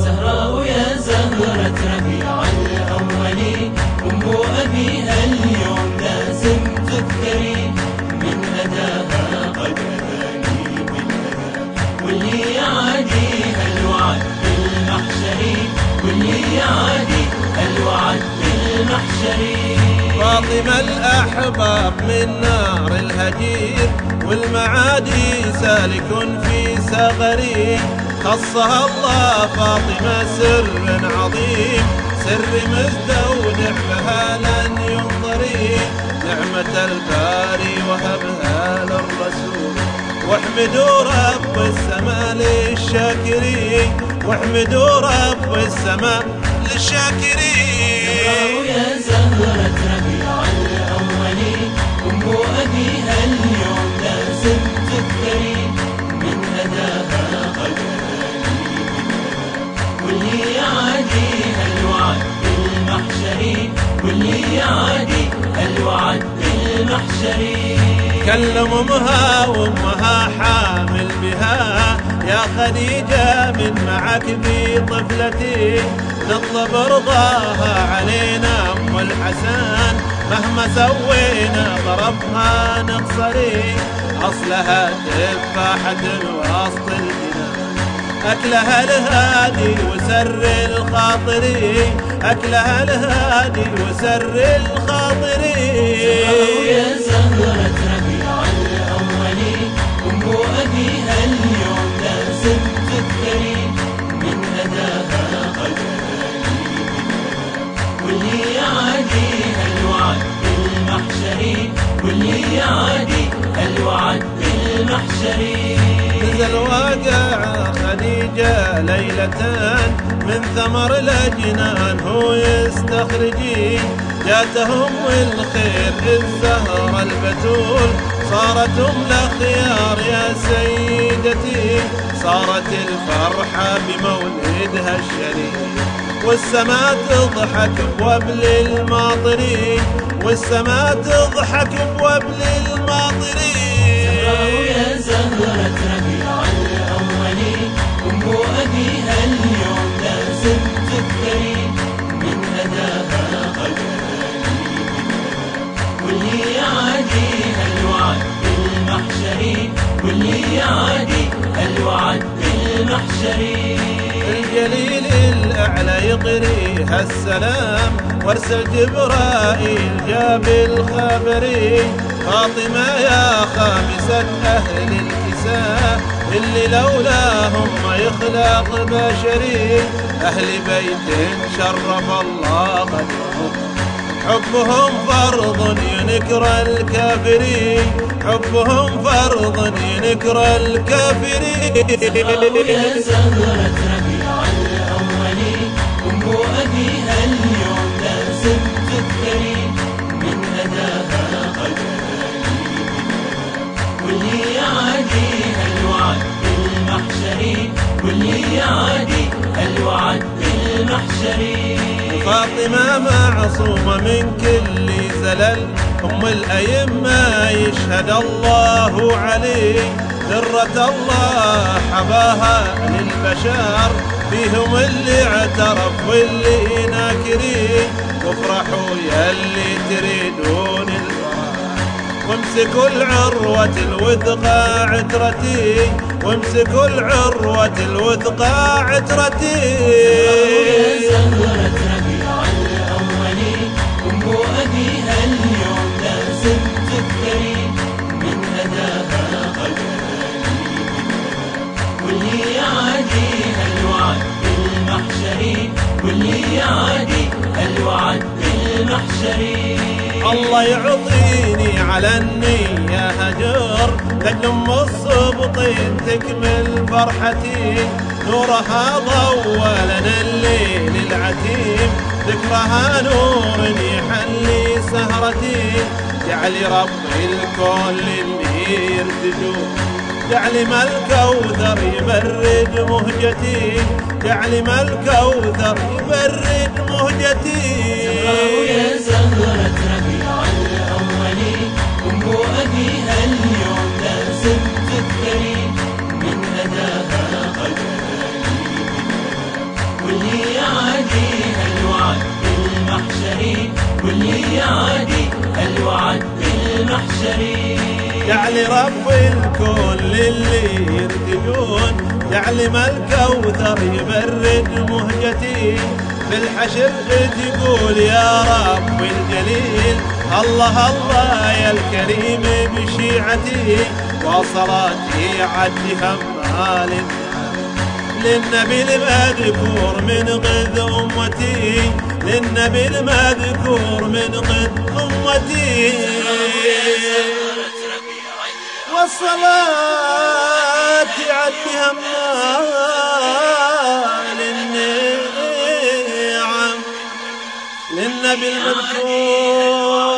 زهراء يا زهرة ربيع الأول أم أبيها اليوم لازم تذكري من أداها قد أذاني بالأذى. واللي يعاديها الوعد بالمحشر؟ واللي يعاديها الوعد بالمحشر؟ فاطمة الأحباب من نار الهجير والمعادي سالك في سغري خصها الله فاطمة سر عظيم. سر مزدودع بها لن ينظري نعمة الباري وهبها للرسول. واحمدوا رب السماء للشاكرين. واحمدوا رب السماء للشاكرين. يعاديها الوعد بالمحشر واللي يعاديها الوعد بالمحشر. كلم امها وامها حامل بها. يا خديجة من معك في طفلتي نطلب رضاها علينا أم الحسن. مهما سوينا ضربها نقصري أصلها تفاحة وسط الجنان. أكلها الهادي وسر الخاطري أكلها الهادي وسر الخاطري يا زهرة ربيع الأول. أم أبيها اليوم لازم تذكري من قد واللي يعاديها الوعد بالمحشر؟ واللي يعاديها الوعد بالمحشر؟ نزل واقع خديجة ليلة من ثمر الأجنان هو يستخرجين. جاتهم الخير الزهرة البتول صارت أم الأخيار يا سيدتي. صارت الفرحة بمولدها الشريف والسماء تضحك بوبل الماطرين. والسماء تضحك بوبل الماطرين. يا زهرة بالمحشر واللي يعاديها الوعد بالمحشر الجليل الأعلى يقريها السلام وارسل جبرائيل جاب الخبري فاطمة يا خامسة أهل الكساء اللي لولاهم ما يخلق بشري. أهل بيت شرف الله قدرهم حبهم فرض ينكر الكافرين. حبهم فرض ينكر الكافرين. يا زهرة ربيع الأول أم أبيها اليوم لازم من واللي يعاديها الوعد بالمحشر واللي يعاديها الوعد بالمحشر فاطمة معصومة من كل زلل. أم الأئمة يشهد الله عليه. ذرة الله حباها للبشر. فيهم اللي اعترف واللي ناكرين. وافرحوا يلي تريدون الفرح وامسكوا العروة الوثقى عترتي. وامسكوا العروة الوثقى عترتي. اليوم لازم تذكري من قد واللي بالمحشر واللي بالمحشر الله يعطيني على النية هجر أم الصبطين تكمل فرحتي. نورها ضوى لنا الليل العتيم ذكرها نور يحلي سهرتي. جعل ربي الكون للي يرتجون جعل ما الكوثر يبرد مهجتي. جعل ما الكوثر يبرد مهجتي. يا زهرة المحشري واللي يعادي الوعد بالمحشري. جعل رب الكون للي يرتجون يعلم الكوثر يبرد مهجتي. بالحشر تقول يا رب الجليل الله الله يا الكريم بشيعتي. وصلاتي عد همها للنبي المذكور من غذ أمتي للنبي المذكور من غذ أمتي. والصلاة عد همها للنعم للنبي المذكور.